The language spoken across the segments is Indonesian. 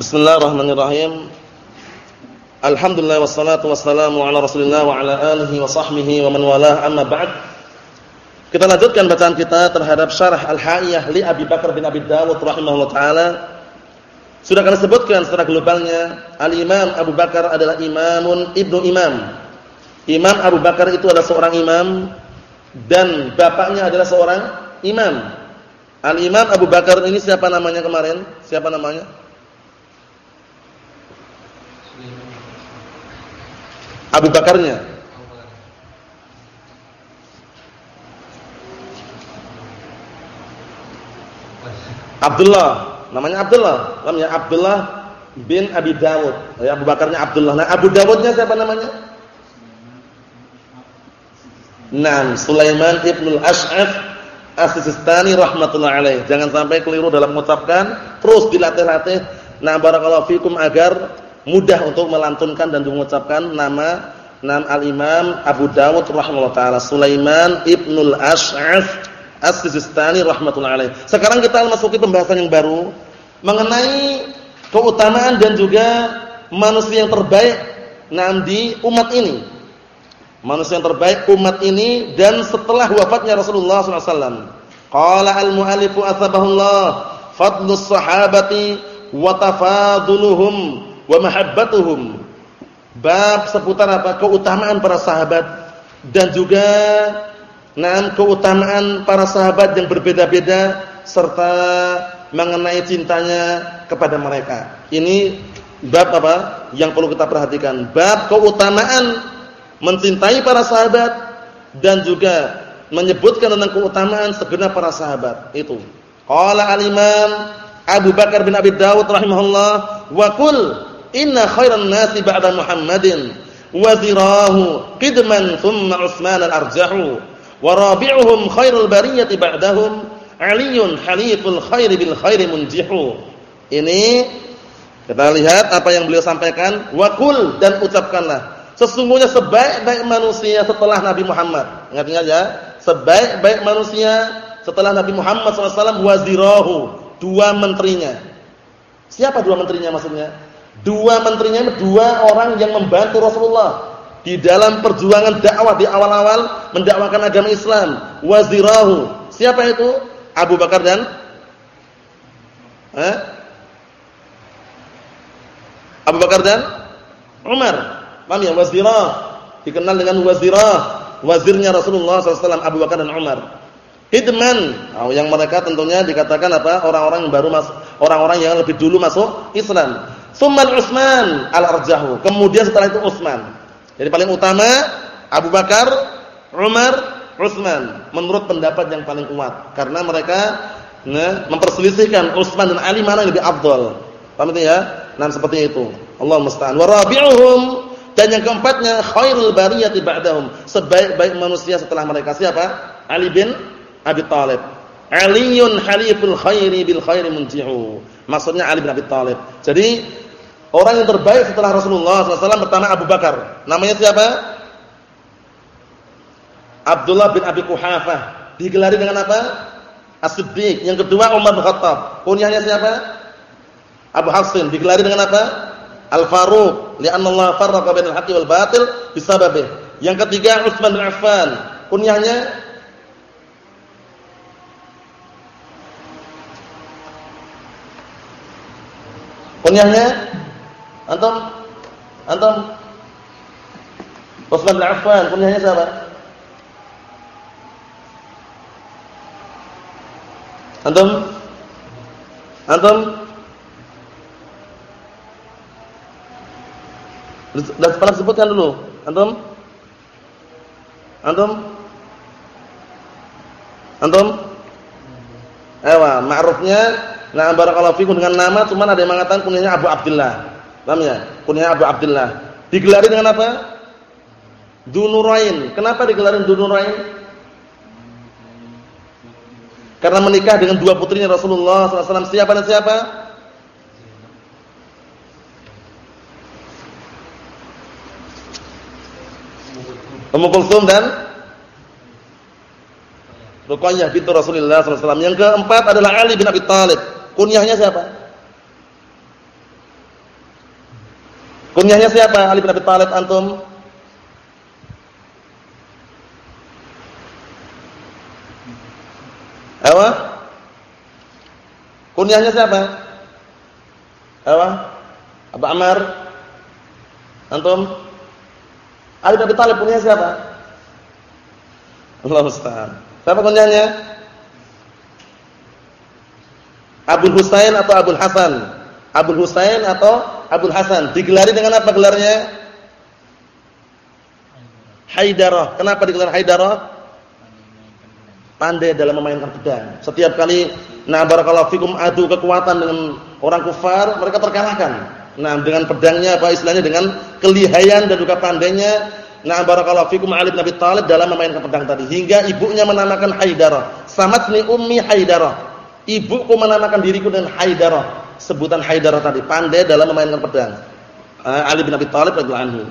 Bismillahirrahmanirrahim. Alhamdulillah wassalatu wassalamu ala Rasulillah wa ala alihi wa sahbihi wa man walah amma ba'd. Kita lanjutkan bacaan kita terhadap syarah Al-Haiyah li Abi Bakar bin Abi Dawud rahimahullah taala. Sudah kami sebutkan secara globalnya, Al-Imam Abu Bakar adalah imamun ibnu imam. Imam Abu Bakar itu adalah seorang imam dan bapaknya adalah seorang imam. Al-Imam Abu Bakar ini siapa namanya kemarin? Siapa namanya? Abu Bakarnya. Abdullah, namanya Abdullah, namanya Abdullah bin Abi Dawud. Ya, Abu Bakarnya Abdullah. Nah, Abu Dawudnya siapa namanya? Nam Sulaiman ibnul Ash'af As-Sistani rahmatullah alaih. Jangan sampai keliru dalam mengucapkan, terus dilatih-latih. Nah, barakallahu fikum agar mudah untuk melantunkan dan mengucapkan nama nama al-Imam Abu Dawud rahimahullah taala Sulaiman Ibnul Ash'af As-Sistani rahmatullah alaih. Sekarang kita masuki pembahasan yang baru mengenai keutamaan dan juga manusia yang terbaik nam di umat ini. Manusia yang terbaik umat ini dan setelah wafatnya Rasulullah SAW. Qala al-mu'allifu asbahullah fadlus sahabati wa tafaduluhum wa mahabbatuhum. Bab seputar apa? Keutamaan para sahabat dan juga nah keutamaan para sahabat yang berbeda-beda serta mengenai cintanya kepada mereka. Ini bab apa yang perlu kita perhatikan? Bab keutamaan mencintai para sahabat dan juga menyebutkan tentang keutamaan segenap para sahabat. Itu. Qala al-Imam Abu Bakar bin Abi Dawud rahimahullah wa qul Inna khairan nasi ba'da Muhammadin wa qidman thumma Utsman al-arjahu wa rabi'uhum khairul bariyati ba'dahum Aliun haliful khairi bil khairi munjihu. Ini kita lihat apa yang beliau sampaikan wa qul dan ucapkanlah sesungguhnya sebaik-baik manusia setelah Nabi Muhammad. Ingat-ingat ya, sebaik-baik manusia setelah Nabi Muhammad SAW wazirahu, dua menterinya. Siapa dua menterinya maksudnya? Dua menterinya dua orang yang membantu Rasulullah di dalam perjuangan dakwah di awal-awal mendakwakan agama Islam. Wazirahu. Siapa itu? Abu Bakar dan eh? Abu Bakar dan Umar. Paham ya? Wazirah. Dikenal dengan wazirah. Wazirnya Rasulullah SAW Abu Bakar dan Umar. Hidman, oh, yang mereka tentunya dikatakan apa? Orang-orang yang baru masuk, orang-orang yang lebih dulu masuk Islam. Tsummal Utsman al-arjahu. Kemudian setelah itu Utsman. Jadi paling utama Abu Bakar, Umar, Utsman menurut pendapat yang paling kuat karena mereka nah, memperselisihkan Utsman dan Ali mana yang lebih afdal. Paham itu ya? Nah seperti itu. Allah musta'an. Wa rabi'uhum dan yang keempatnya khairul bariyati ba'dahum. Sebaik-baik manusia setelah mereka siapa? Ali bin Abi Thalib. Aliyun haliful khairi bil khairi munjihu. Maksudnya Ali bin Abi Thalib. Jadi Orang yang terbaik setelah Rasulullah SAW pertama Abu Bakar. Namanya siapa? Abdullah bin Abi Kuhafah. Digelari dengan apa? As-Siddiq. Yang kedua Umar bin Khattab. Kunyahnya siapa? Abu Hafsin. Digelari dengan apa? Al-Faruq. Lianna Allah farraqa bainal haqqi wal batil bisababih. Yang ketiga Utsman bin Affan. Kunyahnya Kunyahnya Antum? Antum? Utsman bin Affan, kunyahnya siapa? Antum? Antum? Sudah pernah sebutkan dulu. Antum? Antum? Antum? Ewa, ma'rufnya Nah, barakallahu fikum dengan nama cuman ada yang mengatakan kunyahnya Abu Abdullah. Paham ya? Kunyah Abu Abdullah. Digelari dengan apa? Dunurain. Kenapa digelari Dunurain? Karena menikah dengan dua putrinya Rasulullah SAW. Siapa dan siapa? Ummu Kulsum dan Ruqayyah bintu Rasulullah SAW. Yang keempat adalah Ali bin Abi Thalib. Kunyahnya siapa? Kunyahnya siapa? Ali bin Abi Thalib antum? Apa? Kunyahnya siapa? Apa? Abu Amr? Antum? Ali bin Abi Thalib kunyahnya siapa? Allah Ustaz. Siapa kunyahnya? Abu Husain atau Abu Hasan? Abu Husain atau Abu Hasan? Digelari dengan apa gelarnya? Haidarah. Kenapa digelar Haidarah? pandai dalam memainkan pedang. Setiap kali nah barakallahu fikum adu kekuatan dengan orang kufar, mereka terkalahkan. Nah, dengan pedangnya apa istilahnya dengan kelihayan dan juga pandainya nah barakallahu fikum Ali bin Abi Thalib dalam memainkan pedang tadi hingga ibunya menamakan Haidarah. Samatni ummi Haidarah. Ibuku menamakan diriku dengan Haidarah. Sebutan Haidarah tadi, pandai dalam memainkan pedang. Uh, Ali bin Abi Thalib radhiyallahu anhu.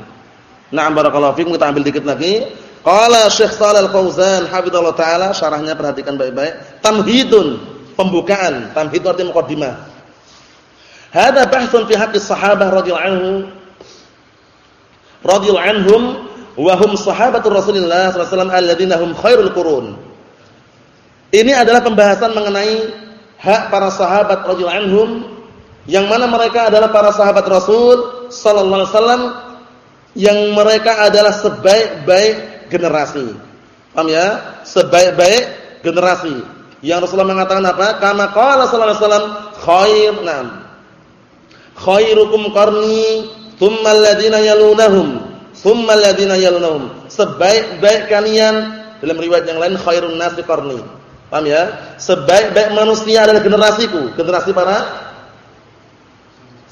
Nah, barakallahu fikum kita ambil dikit lagi. Qala Syekh Shalal Fauzan hafizallahu taala syarahnya perhatikan baik-baik. Tamhidun, pembukaan. Tamhid artinya mukadimah. Hada bahsun fi haqqi sahabah radhiyallahu anhu radhiyallahu anhum wa hum sahabatur Rasulillah sallallahu alaihi wasallam alladziina hum khairul qurun. Ini adalah pembahasan mengenai hak para sahabat radhiyallahu anhum yang mana mereka adalah para sahabat Rasul sallallahu alaihi wasallam yang mereka adalah sebaik-baik generasi. Paham ya? Sebaik-baik generasi. Yang Rasulullah mengatakan apa? Kama qala sallallahu alaihi wasallam khair nam. Khairukum qarni thumma alladziina yalunahum thumma alladziina yalunahum. Sebaik-baik kalian dalam riwayat yang lain khairun nasi qarni. Paham ya? Sebaik-baik manusia adalah generasiku, generasi para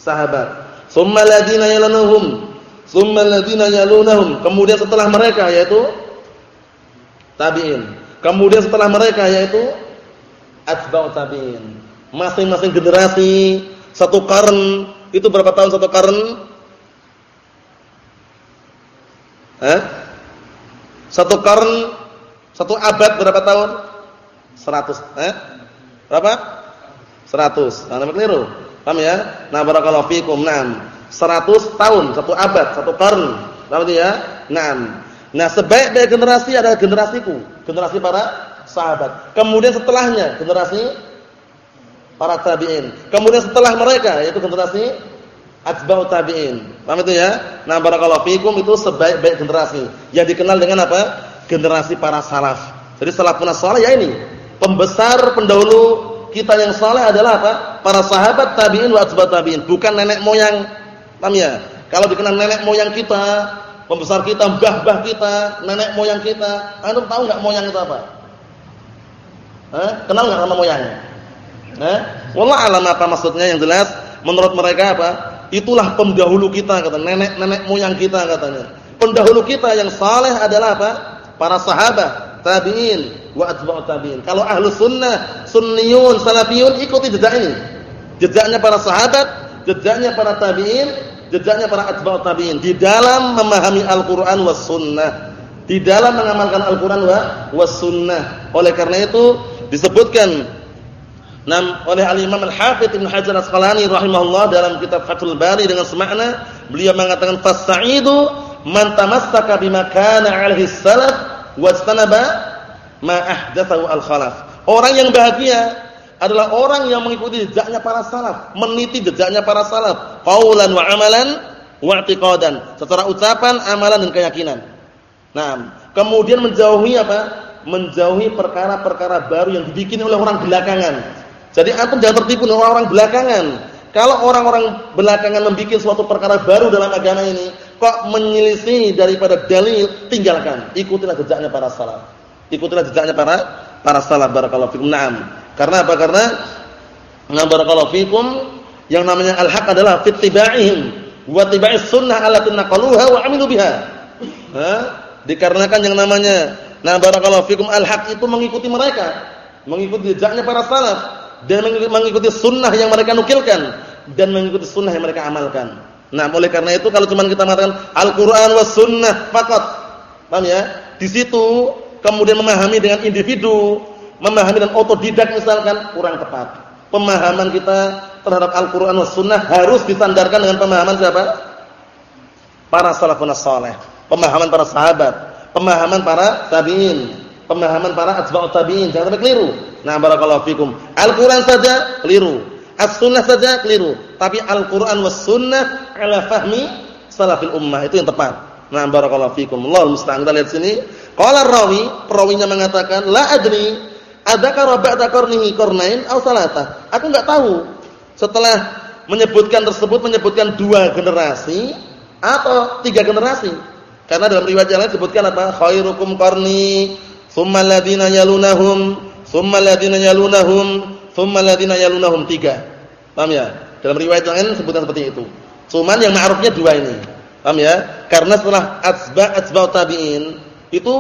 sahabat. Thumma alladziina yalunahum Tsumma alladziina yalunahum. Kemudian setelah mereka yaitu tabi'in. Kemudian setelah mereka yaitu atba'ut tabi'in. Masing-masing generasi satu karn itu berapa tahun satu karn? Eh? Satu karn satu abad berapa tahun? 100, eh? Berapa? 100. Nah, keliru. Paham ya? Nah, barakallahu fikum. Naam. 100 tahun, satu abad, satu karn. Paham ya? Naam. Nah, sebaik-baik generasi adalah generasiku, generasi para sahabat. Kemudian setelahnya generasi para tabi'in. Kemudian setelah mereka yaitu generasi atba'ut tabi'in. Paham itu ya? Nah, barakallahu fikum itu sebaik-baik generasi yang dikenal dengan apa? Generasi para salaf. Jadi salafun salih ya ini. Pembesar pendahulu kita yang saleh adalah apa? Para sahabat tabi'in wa atba'ut tabi'in, bukan nenek moyang Paham ya? Kalau dikenal nenek moyang kita, pembesar kita, mbah-mbah kita, nenek moyang kita, antum tahu enggak moyang itu apa? Eh, kenal enggak nama moyangnya? Eh, wallah alam apa maksudnya yang jelas menurut mereka apa? Itulah pendahulu kita kata nenek-nenek moyang kita katanya. Pendahulu kita yang saleh adalah apa? Para sahabat, tabi'in wa atba'ut tabi'in. Kalau ahlu sunnah, sunniyun, salafiyun ikuti jejak ini. Jejaknya para sahabat, jejaknya para tabi'in, jejaknya para atba'ut tabi'in di dalam memahami Al-Qur'an was sunnah, di dalam mengamalkan Al-Qur'an was sunnah. Oleh karena itu disebutkan nam oleh Al-Imam Al-Hafidz Ibnu Hajar Asqalani rahimahullah dalam kitab Fathul Bari dengan semakna beliau mengatakan fasaidu man tamassaka bima kana 'alaihi salaf wastanaba ma ahdatsahu al-khalaf. Orang yang bahagia adalah orang yang mengikuti jejaknya para salaf, meniti jejaknya para salaf, qaulan wa amalan wa i'tiqadan, secara ucapan, amalan dan keyakinan. Nah, kemudian menjauhi apa? Menjauhi perkara-perkara baru yang dibikin oleh orang belakangan. Jadi antum jangan tertipu dengan orang-orang belakangan. Kalau orang-orang belakangan membuat suatu perkara baru dalam agama ini, kok menyelisih daripada dalil, tinggalkan. Ikutilah jejaknya para salaf. Ikutilah jejaknya para para salaf barakallahu fikum. Naam. Karena apa? Karena na barakallahu fikum yang namanya al-haq adalah fittiba'ihim wa tiba'is sunnah allati naqaluha wa 'amilu biha. Ha? Dikarenakan yang namanya na barakallahu fikum al-haq itu mengikuti mereka, mengikuti jejaknya para salaf dan mengikuti sunnah yang mereka nukilkan dan mengikuti sunnah yang mereka amalkan. Nah, oleh karena itu kalau cuma kita mengatakan Al-Qur'an was sunnah faqat, paham ya? Di situ kemudian memahami dengan individu memahami dan otodidak misalkan kurang tepat. Pemahaman kita terhadap Al-Qur'an was sunnah harus disandarkan dengan pemahaman siapa? para salafun saleh, pemahaman para sahabat, pemahaman para tabi'in, pemahaman para atba'ut tabi'in. Jangan sampai keliru. Nah, barakallahu fikum. Al-Qur'an saja keliru. As-sunnah saja keliru, tapi Al-Qur'an was sunnah ala fahmi salafil ummah itu yang tepat. Nah, barakallahu fikum. Allahul musta'an. Kita lihat sini. Qala rawi, perawinya mengatakan, "La adri adakah rabata qarnihi qarnain aw salata?" Aku enggak tahu. Setelah menyebutkan tersebut menyebutkan dua generasi atau tiga generasi. Karena dalam riwayat yang lain disebutkan apa? Khairukum qarni, tsumma alladziina yalunahum, tsumma alladziina yalunahum, tsumma alladziina yalunahum tiga. Paham ya? Dalam riwayat yang lain sebutkan seperti itu. Cuman yang ma'rufnya dua ini. Paham ya? Karena setelah atsba atsba tabi'in itu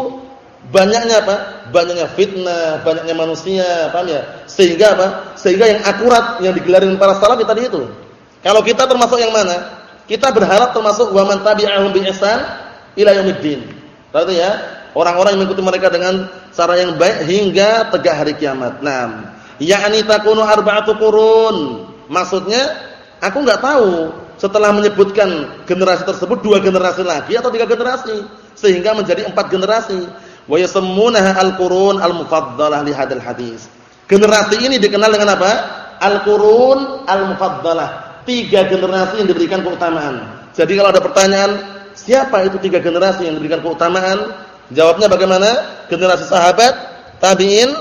banyaknya apa? Banyaknya fitnah, banyaknya manusia, paham ya? Sehingga apa? Sehingga yang akurat yang digelarin para salaf tadi itu. Kalau kita termasuk yang mana? Kita berharap termasuk wa man tabi'ahum bi ihsan ila yaumiddin. Berarti ya, orang-orang yang mengikuti mereka dengan cara yang baik hingga tegak hari kiamat. Naam. Ya'ni takunu arba'atu qurun. Maksudnya aku enggak tahu setelah menyebutkan generasi tersebut dua generasi lagi atau tiga generasi sehingga menjadi empat generasi. Wa yasammunaha al-qurun al-mufaddalah li hadzal hadis. Generasi ini dikenal dengan apa? Al-qurun al-mufaddalah tiga generasi yang diberikan keutamaan. Jadi kalau ada pertanyaan, siapa itu tiga generasi yang diberikan keutamaan? Jawabnya bagaimana? Generasi sahabat, tabi'in,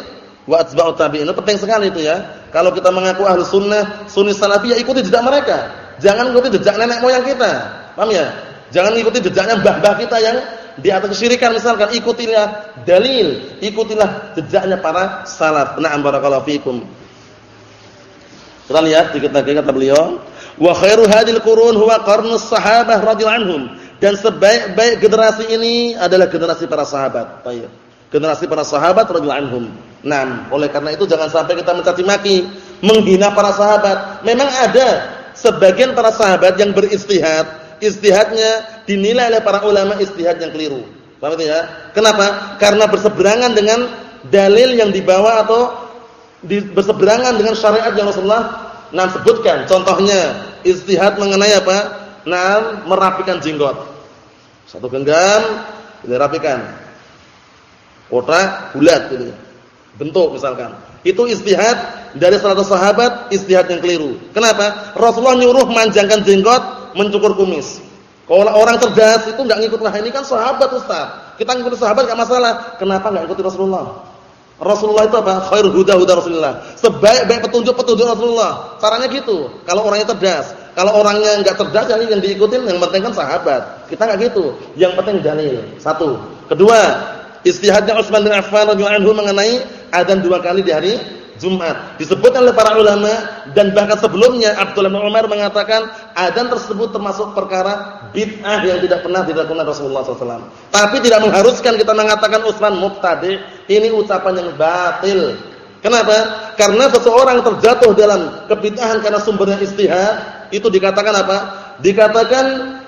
wa atba'ut tabi'in. Penting sekali itu ya. Kalau kita mengaku ahlu sunnah, sunni salafi ya ikuti jejak mereka. Jangan ikuti jejak nenek moyang kita. Paham ya? Jangan ikuti jejaknya mbah-mbah kita yang di atas kesyirikan misalkan ikutilah dalil, ikutilah jejaknya para salaf. Na'am barakallahu fikum. Kita lihat sedikit lagi kata beliau. Wa khairu hadil qurun huwa qarnus sahabah radhiyallahu anhum. Dan sebaik-baik generasi ini adalah generasi para sahabat. Baik. Generasi para sahabat radhiyallahu anhum. Nah, oleh karena itu jangan sampai kita mencaci maki, menghina para sahabat. Memang ada sebagian para sahabat yang beristihad, istihadnya dinilai oleh para ulama istihad yang keliru. Paham ya? Kenapa? Karena berseberangan dengan dalil yang dibawa atau berseberangan dengan syariat yang Rasulullah Nah sebutkan contohnya istihad mengenai apa? Nah merapikan jenggot. Satu genggam dirapikan. Kotak bulat gitu. Bentuk misalkan. Itu istihad dari salah satu sahabat istihad yang keliru. Kenapa? Rasulullah nyuruh manjangkan jenggot, mencukur kumis. Kalau orang cerdas itu enggak ngikut lah ini kan sahabat Ustaz. Kita ngikut sahabat enggak masalah. Kenapa enggak ikuti Rasulullah? Rasulullah itu apa? Khairul huda huda Rasulullah. Sebaik-baik petunjuk-petunjuk Rasulullah. Caranya gitu. Kalau orangnya cerdas, kalau orangnya enggak cerdas jadi yang diikutin yang penting kan sahabat. Kita enggak gitu. Yang penting dalil. Satu. Kedua, istihadnya Utsman bin Affan radhiyallahu anhu mengenai adzan dua kali di hari Jumat. Disebutkan oleh para ulama dan bahkan sebelumnya Abdullah bin Umar mengatakan adzan tersebut termasuk perkara bid'ah yang tidak pernah dilakukan Rasulullah SAW. Tapi tidak mengharuskan kita mengatakan Utsman mubtadi. Ini ucapan yang batil. Kenapa? Karena seseorang terjatuh dalam kebid'ahan karena sumbernya istihad, itu dikatakan apa? Dikatakan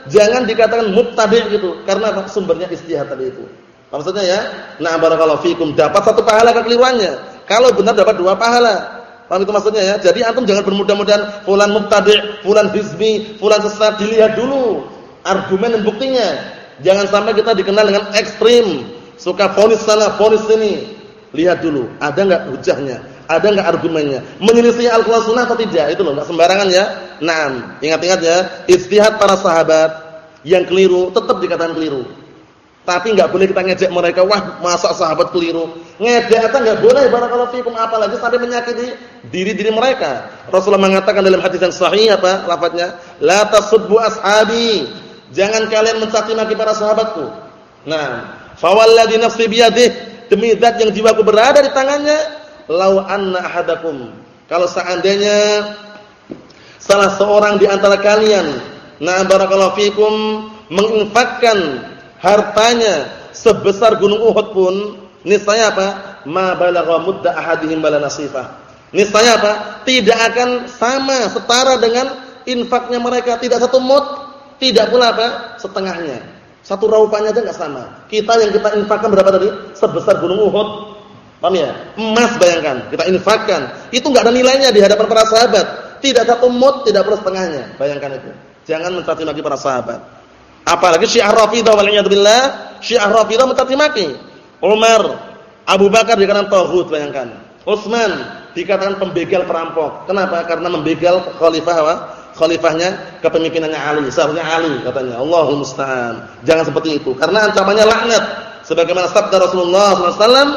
jangan dikatakan mubtadi gitu. Karena? Sumbernya istihad tadi itu. Maksudnya ya, nah barakallahu fikum dapat satu pahala kekeliruannya. Kalau benar dapat dua pahala. Paham itu maksudnya ya? Jadi antum jangan bermudah-mudahan fulan mubtadi', fulan hizbi, fulan sesat dilihat dulu argumen dan buktinya. Jangan sampai kita dikenal dengan ekstrim, suka fonis sana, fonis sini. Lihat dulu, ada enggak hujahnya? Ada enggak argumennya? Menyelisih Al-Qur'an Sunnah atau tidak? Itu loh, enggak sembarangan ya. Naam, ingat-ingat ya, istihad para sahabat yang keliru tetap dikatakan keliru. Tapi enggak boleh kita ngejek mereka, wah masa sahabat keliru. Ngejek atau enggak boleh barakallahu fikum apalagi sampai menyakiti diri-diri mereka. Rasulullah mengatakan dalam hadis yang sahih apa lafadznya? La tasubbu ashabi. Jangan kalian mencaci maki para sahabatku. Nah, fawalladzi nafsi biyadihi demi zat yang jiwaku berada di tangannya, lau anna ahadakum. Kalau seandainya salah seorang di antara kalian, nah barakallahu fikum menginfakkan hartanya sebesar gunung Uhud pun niscaya apa? Ma balagha mudda ahadihim bala nasifah. Niscaya apa? Tidak akan sama setara dengan infaknya mereka, tidak satu mud, tidak pula apa? setengahnya. Satu raupannya aja enggak sama. Kita yang kita infakkan berapa tadi? Sebesar gunung Uhud. Paham ya? Emas bayangkan, kita infakkan. Itu enggak ada nilainya di hadapan para sahabat. Tidak satu mud, tidak pula setengahnya. Bayangkan itu. Jangan mencaci lagi para sahabat. Apalagi Syiah Rafidah wal billah, Syiah Rafidah mencaci maki. Umar, Abu Bakar dikatakan tauhid, bayangkan. Utsman dikatakan pembegal perampok. Kenapa? Karena membegal khalifah apa? Khalifahnya kepemimpinannya Ali, seharusnya Ali katanya. Allahul musta'an. Jangan seperti itu karena ancamannya laknat. Sebagaimana sabda Rasulullah SAW,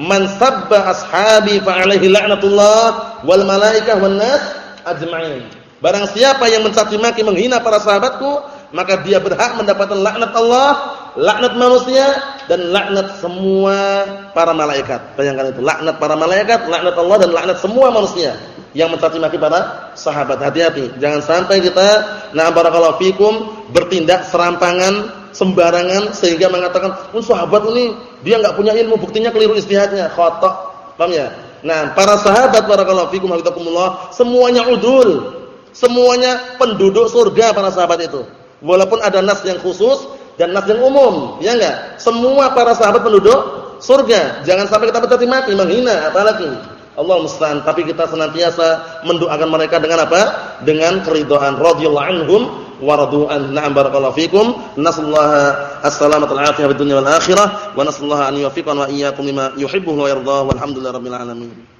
"Man sabba ashabi fa alaihi la'natullah wal malaikah wan nas ajma'in." Barang siapa yang mencaci maki menghina para sahabatku, maka dia berhak mendapatkan laknat Allah, laknat manusia dan laknat semua para malaikat. Bayangkan itu, laknat para malaikat, laknat Allah dan laknat semua manusia yang mencaci maki para sahabat. Hati-hati, jangan sampai kita na barakallahu fikum bertindak serampangan, sembarangan sehingga mengatakan, "Oh, sahabat ini dia enggak punya ilmu, buktinya keliru istihadnya." Khata'. Paham ya? Nah, para sahabat barakallahu fikum hafizakumullah, semuanya udul. Semuanya penduduk surga para sahabat itu. Walaupun ada nas yang khusus dan nas yang umum, ya enggak? Semua para sahabat penduduk surga. Jangan sampai kita berhati mati menghina apalagi. Allah musta'an, tapi kita senantiasa mendoakan mereka dengan apa? Dengan keridhaan radhiyallahu anhum wa radu'an. Na'am barakallahu fikum. Nasallaha as-salamata wal afiyah fid dunya wal akhirah wa nasallaha an yuwaffiqana wa iyyakum lima yuhibbu wa yarda. Walhamdulillahirabbil alamin.